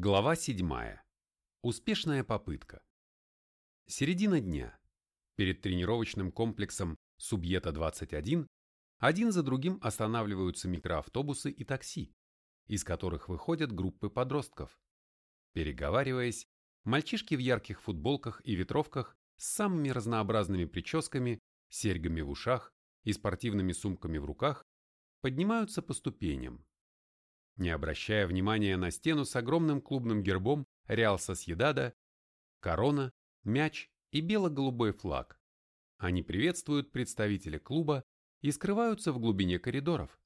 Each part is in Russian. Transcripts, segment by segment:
Глава 7. Успешная попытка. Середина дня. Перед тренировочным комплексом Субъета-21 один за другим останавливаются микроавтобусы и такси, из которых выходят группы подростков. Переговариваясь, мальчишки в ярких футболках и ветровках с самыми разнообразными прическами, серьгами в ушах и спортивными сумками в руках поднимаются по ступеням, не обращая внимания на стену с огромным клубным гербом Реал Сосьедада, корона, мяч и бело-голубой флаг. Они приветствуют представителя клуба и скрываются в глубине коридоров.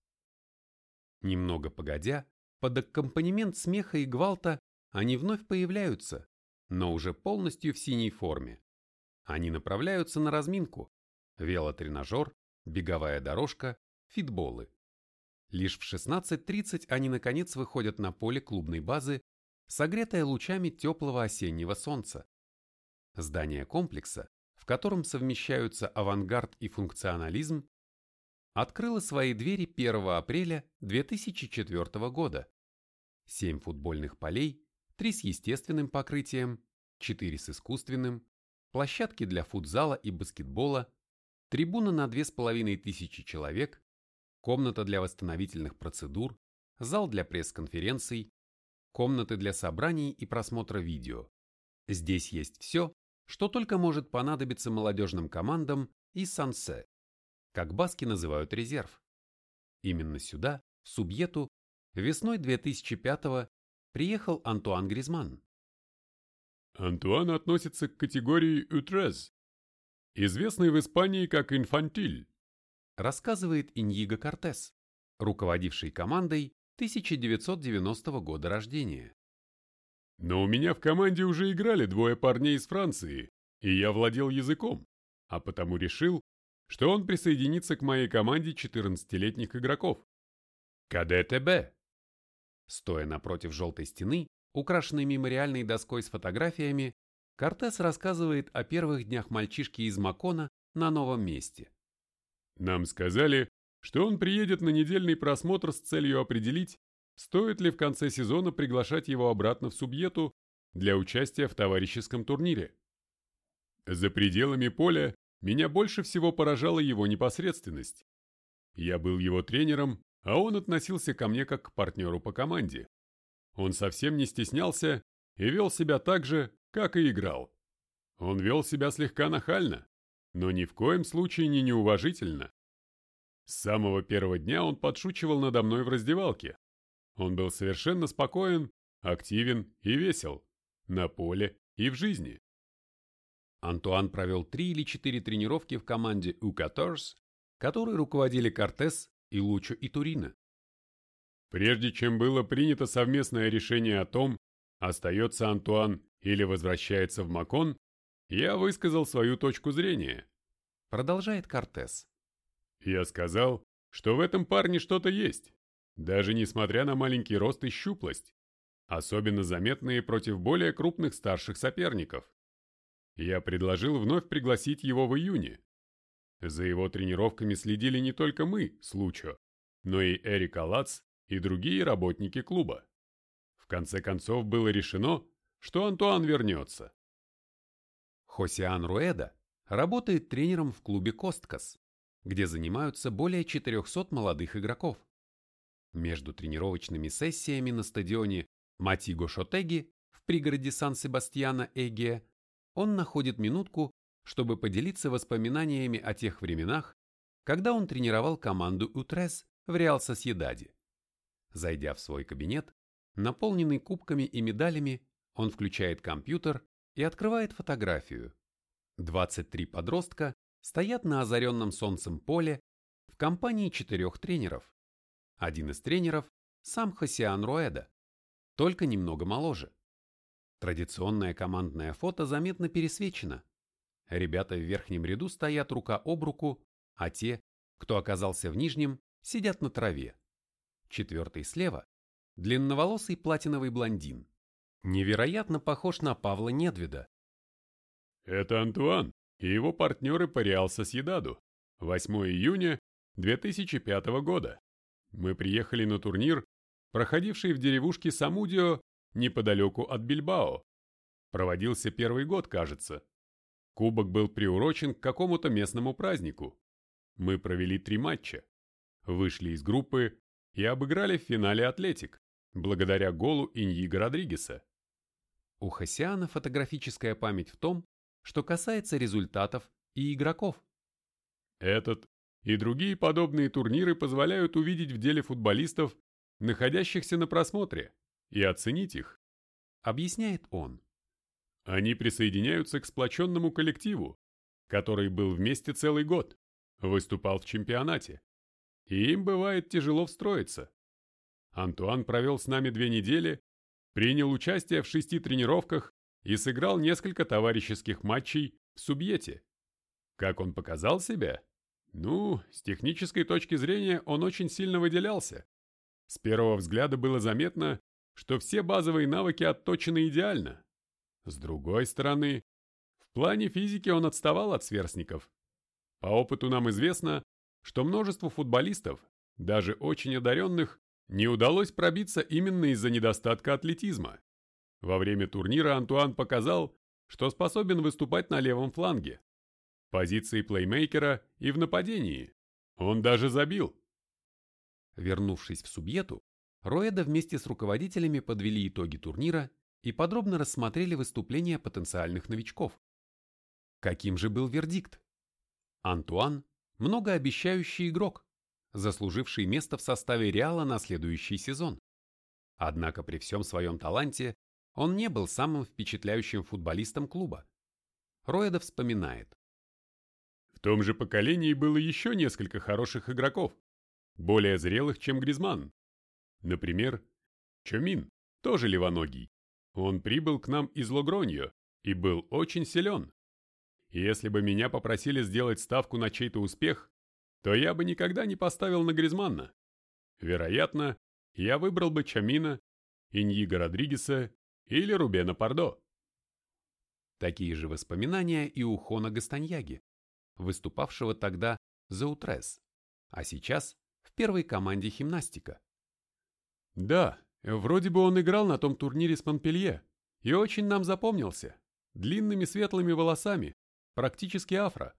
Немного погодя, под аккомпанемент смеха и гвалта они вновь появляются, но уже полностью в синей форме. Они направляются на разминку, велотренажер, беговая дорожка, фитболы. Лишь в 16.30 они наконец выходят на поле клубной базы, согретое лучами теплого осеннего солнца. Здание комплекса, в котором совмещаются авангард и функционализм, открыло свои двери 1 апреля 2004 года. Семь футбольных полей, три с естественным покрытием, четыре с искусственным, площадки для футзала и баскетбола, трибуна на 2500 человек, комната для восстановительных процедур, зал для пресс-конференций, комнаты для собраний и просмотра видео. Здесь есть все, что только может понадобиться молодежным командам и Сансе, как баски называют резерв. Именно сюда, в Субъету, весной 2005-го приехал Антуан Гризман. Антуан относится к категории «утрез», известный в Испании как «инфантиль», рассказывает Иньиго Кортес, руководивший командой 1990 года рождения. Но у меня в команде уже играли двое парней из Франции, и я владел языком, а потому решил, что он присоединится к моей команде 14-летних игроков. КДТБ. Стоя напротив желтой стены, украшенной мемориальной доской с фотографиями, Кортес рассказывает о первых днях мальчишки из Макона на новом месте. Нам сказали, что он приедет на недельный просмотр с целью определить, стоит ли в конце сезона приглашать его обратно в Субъету для участия в товарищеском турнире. За пределами поля меня больше всего поражала его непосредственность. Я был его тренером, а он относился ко мне как к партнеру по команде. Он совсем не стеснялся и вел себя так же, как и играл. Он вел себя слегка нахально, но ни в коем случае не неуважительно. С самого первого дня он подшучивал надо мной в раздевалке. Он был совершенно спокоен, активен и весел. На поле и в жизни. Антуан провел три или четыре тренировки в команде U14, которой руководили Кортес и Лучо и Турина. Прежде чем было принято совместное решение о том, остается Антуан или возвращается в Макон, я высказал свою точку зрения. Продолжает Кортес. Я сказал, что в этом парне что-то есть, даже несмотря на маленький рост и щуплость, особенно заметные против более крупных старших соперников. Я предложил вновь пригласить его в июне. За его тренировками следили не только мы с Лучо, но и Эрик Алац и другие работники клуба. В конце концов было решено, что Антуан вернется. Хосиан Руэда работает тренером в клубе Косткас, где занимаются более 400 молодых игроков. Между тренировочными сессиями на стадионе Матиго Шотеги в пригороде Сан-Себастьяна Эгия он находит минутку, чтобы поделиться воспоминаниями о тех временах, когда он тренировал команду Утрес в Реал Сосьедаде. Зайдя в свой кабинет, наполненный кубками и медалями, он включает компьютер и открывает фотографию. 23 подростка стоят на озаренном солнцем поле в компании четырех тренеров. Один из тренеров – сам Хосиан Руэда, только немного моложе. Традиционное командное фото заметно пересвечено. Ребята в верхнем ряду стоят рука об руку, а те, кто оказался в нижнем, сидят на траве. Четвертый слева – длинноволосый платиновый блондин. Невероятно похож на Павла Недведа. Это Антуан и его партнеры по Реал Сосьедаду. 8 июня 2005 года. Мы приехали на турнир, проходивший в деревушке Самудио неподалеку от Бильбао. Проводился первый год, кажется. Кубок был приурочен к какому-то местному празднику. Мы провели три матча. Вышли из группы и обыграли в финале Атлетик, благодаря голу Иньига Родригеса. У Хасиана фотографическая память в том, что касается результатов и игроков. Этот и другие подобные турниры позволяют увидеть в деле футболистов, находящихся на просмотре, и оценить их. Объясняет он. Они присоединяются к сплоченному коллективу, который был вместе целый год, выступал в чемпионате. И им бывает тяжело встроиться. Антуан провел с нами две недели, принял участие в шести тренировках и сыграл несколько товарищеских матчей в Субьете. Как он показал себя? Ну, с технической точки зрения он очень сильно выделялся. С первого взгляда было заметно, что все базовые навыки отточены идеально. С другой стороны, в плане физики он отставал от сверстников. По опыту нам известно, что множеству футболистов, даже очень одаренных, не удалось пробиться именно из-за недостатка атлетизма. Во время турнира Антуан показал, что способен выступать на левом фланге, позиции плеймейкера и в нападении. Он даже забил. Вернувшись в Субьету, Роэда вместе с руководителями подвели итоги турнира и подробно рассмотрели выступления потенциальных новичков. Каким же был вердикт? Антуан – многообещающий игрок, заслуживший место в составе Реала на следующий сезон. Однако при всем своем таланте он не был самым впечатляющим футболистом клуба. Роэда вспоминает. В том же поколении было еще несколько хороших игроков, более зрелых, чем Гризман. Например, Чомин, тоже левоногий. Он прибыл к нам из Логроньо и был очень силен. Если бы меня попросили сделать ставку на чей-то успех, то я бы никогда не поставил на Гризманна. Вероятно, я выбрал бы Чамина, Иньиго Родригеса или Рубена Пардо. Такие же воспоминания и у Хона Гастаньяги, выступавшего тогда за Утрес, а сейчас в первой команде химнастика. Да, вроде бы он играл на том турнире с Монпелье и очень нам запомнился. Длинными светлыми волосами, практически афро.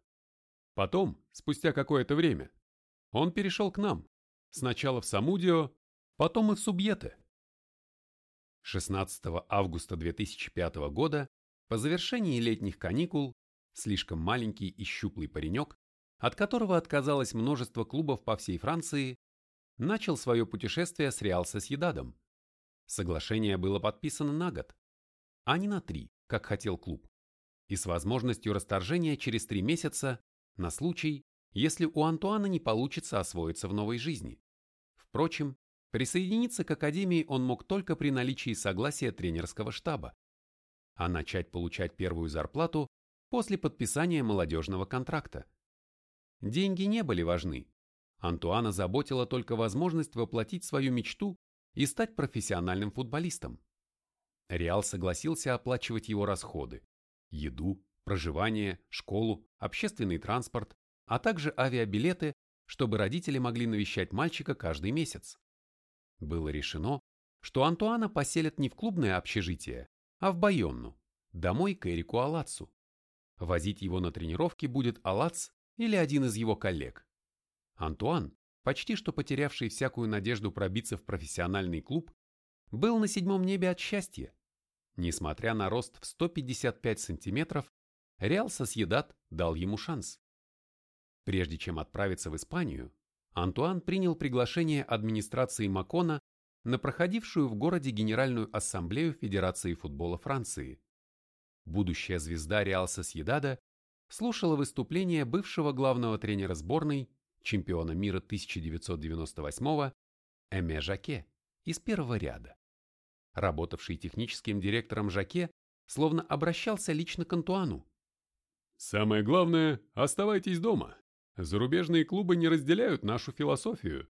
Потом, спустя какое-то время, он перешел к нам. Сначала в Самудио, потом и в Субьете. 16 августа 2005 года, по завершении летних каникул, слишком маленький и щуплый паренек, от которого отказалось множество клубов по всей Франции, начал свое путешествие с Реал Соседадом. Соглашение было подписано на год, а не на три, как хотел клуб, и с возможностью расторжения через три месяца на случай, если у Антуана не получится освоиться в новой жизни. Впрочем, присоединиться к академии он мог только при наличии согласия тренерского штаба, а начать получать первую зарплату после подписания молодежного контракта. Деньги не были важны, Антуана заботила только возможность воплотить свою мечту и стать профессиональным футболистом. Реал согласился оплачивать его расходы – еду, проживание, школу, общественный транспорт, а также авиабилеты, чтобы родители могли навещать мальчика каждый месяц. Было решено, что Антуана поселят не в клубное общежитие, а в Байонну, домой к Эрику Алацу. Возить его на тренировки будет Алац или один из его коллег. Антуан, почти что потерявший всякую надежду пробиться в профессиональный клуб, был на седьмом небе от счастья. Несмотря на рост в 155 сантиметров, Реал Сосьедат дал ему шанс. Прежде чем отправиться в Испанию, Антуан принял приглашение администрации Макона на проходившую в городе Генеральную ассамблею Федерации футбола Франции. Будущая звезда Реал Сосьедада слушала выступление бывшего главного тренера сборной чемпиона мира 1998-го Эме Жаке из первого ряда. Работавший техническим директором Жаке словно обращался лично к Антуану. «Самое главное – оставайтесь дома. Зарубежные клубы не разделяют нашу философию.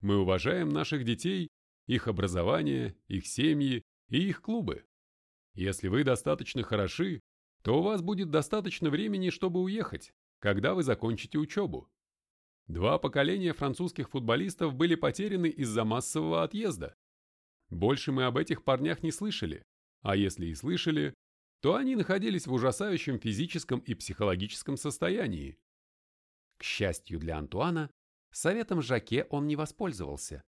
Мы уважаем наших детей, их образование, их семьи и их клубы. Если вы достаточно хороши, то у вас будет достаточно времени, чтобы уехать, когда вы закончите учебу. Два поколения французских футболистов были потеряны из-за массового отъезда. Больше мы об этих парнях не слышали, а если и слышали, то они находились в ужасающем физическом и психологическом состоянии. К счастью для Антуана, советом Жаке он не воспользовался.